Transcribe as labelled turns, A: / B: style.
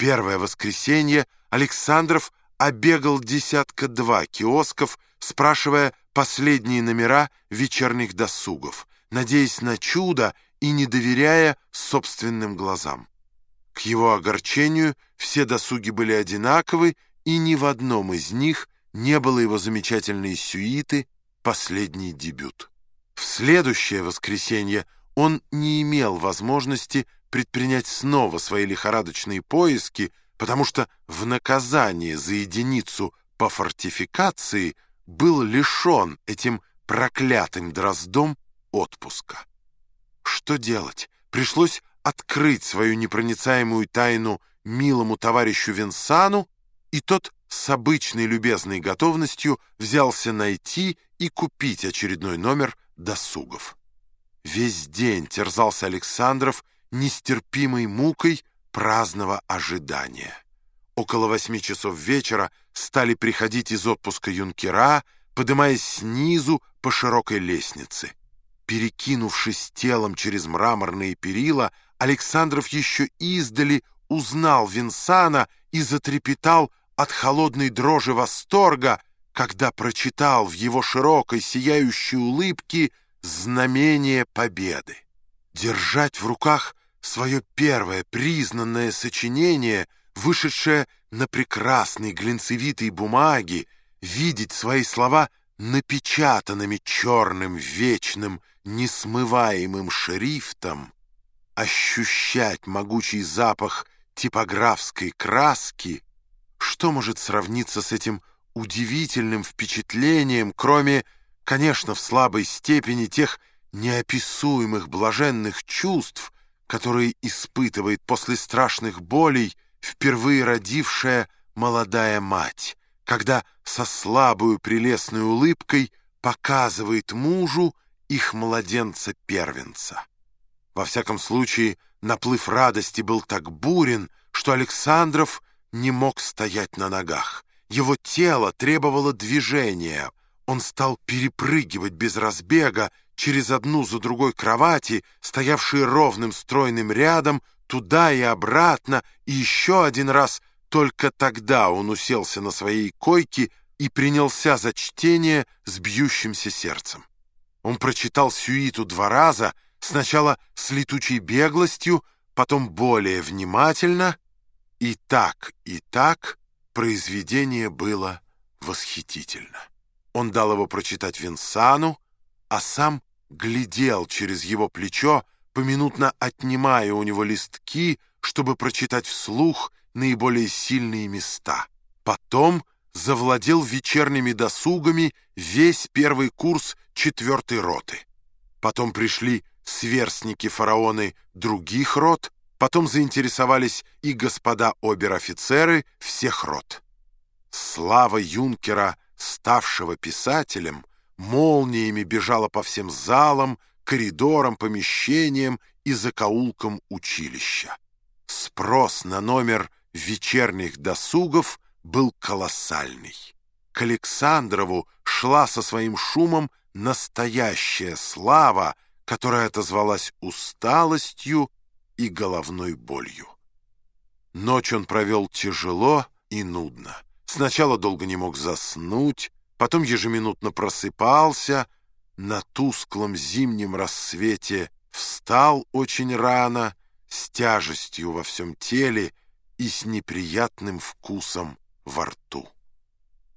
A: первое воскресенье Александров обегал десятка два киосков, спрашивая последние номера вечерних досугов, надеясь на чудо и не доверяя собственным глазам. К его огорчению все досуги были одинаковы, и ни в одном из них не было его замечательной сюиты «Последний дебют». В следующее воскресенье он не имел возможности предпринять снова свои лихорадочные поиски, потому что в наказание за единицу по фортификации был лишен этим проклятым дроздом отпуска. Что делать? Пришлось открыть свою непроницаемую тайну милому товарищу Винсану, и тот с обычной любезной готовностью взялся найти и купить очередной номер досугов. Весь день терзался Александров нестерпимой мукой праздного ожидания. Около восьми часов вечера стали приходить из отпуска юнкера, подымаясь снизу по широкой лестнице. Перекинувшись телом через мраморные перила, Александров еще издали узнал Винсана и затрепетал от холодной дрожи восторга, когда прочитал в его широкой сияющей улыбке знамение победы. Держать в руках свое первое признанное сочинение, вышедшее на прекрасной глинцевитой бумаге, видеть свои слова напечатанными черным, вечным, несмываемым шрифтом, ощущать могучий запах типографской краски, что может сравниться с этим удивительным впечатлением, кроме, конечно, в слабой степени тех неописуемых блаженных чувств, которые испытывает после страшных болей впервые родившая молодая мать, когда со слабую прелестной улыбкой показывает мужу их младенца-первенца. Во всяком случае, наплыв радости был так бурен, что Александров не мог стоять на ногах. Его тело требовало движения. Он стал перепрыгивать без разбега через одну за другой кровати, стоявшие ровным стройным рядом, туда и обратно, и еще один раз. Только тогда он уселся на своей койке и принялся за чтение с бьющимся сердцем. Он прочитал сюиту два раза, сначала с летучей беглостью, потом более внимательно, и так, и так произведение было восхитительно. Он дал его прочитать Винсану, а сам глядел через его плечо, поминутно отнимая у него листки, чтобы прочитать вслух наиболее сильные места. Потом завладел вечерними досугами весь первый курс четвертой роты. Потом пришли сверстники-фараоны других рот, потом заинтересовались и господа обер-офицеры всех рот. Слава юнкера, ставшего писателем, молниями бежала по всем залам, коридорам, помещениям и закоулкам училища. Спрос на номер вечерних досугов был колоссальный. К Александрову шла со своим шумом настоящая слава, которая отозвалась усталостью и головной болью. Ночь он провел тяжело и нудно. Сначала долго не мог заснуть, потом ежеминутно просыпался, на тусклом зимнем рассвете встал очень рано, с тяжестью во всем теле и с неприятным вкусом во рту.